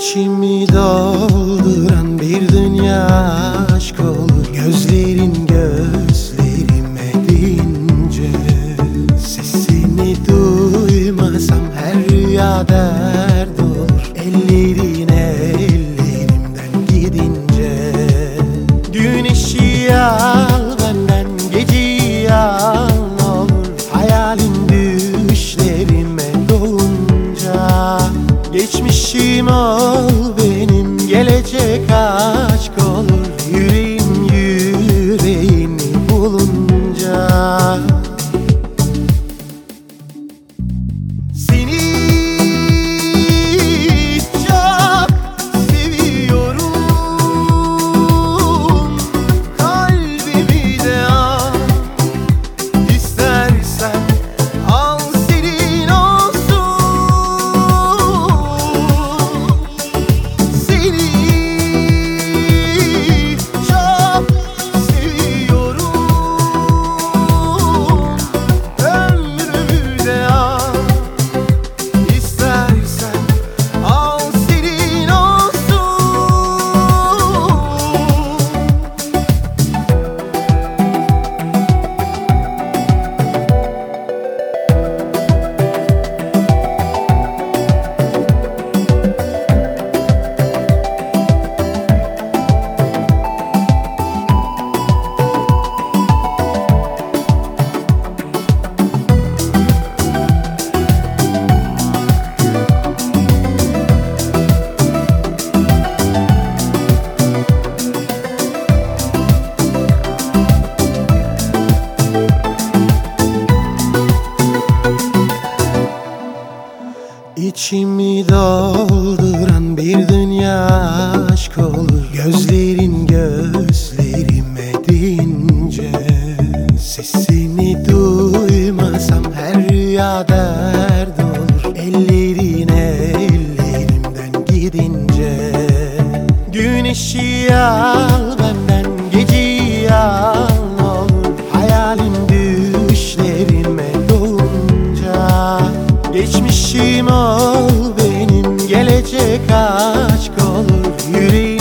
چی می‌دادم gelecek aşkım İçimi dolduran bir dünya aşk olur. Gözlerin gözlerime deyince Sesini duymasam her rüyada ol benim gelecek aşk olur yüreğim.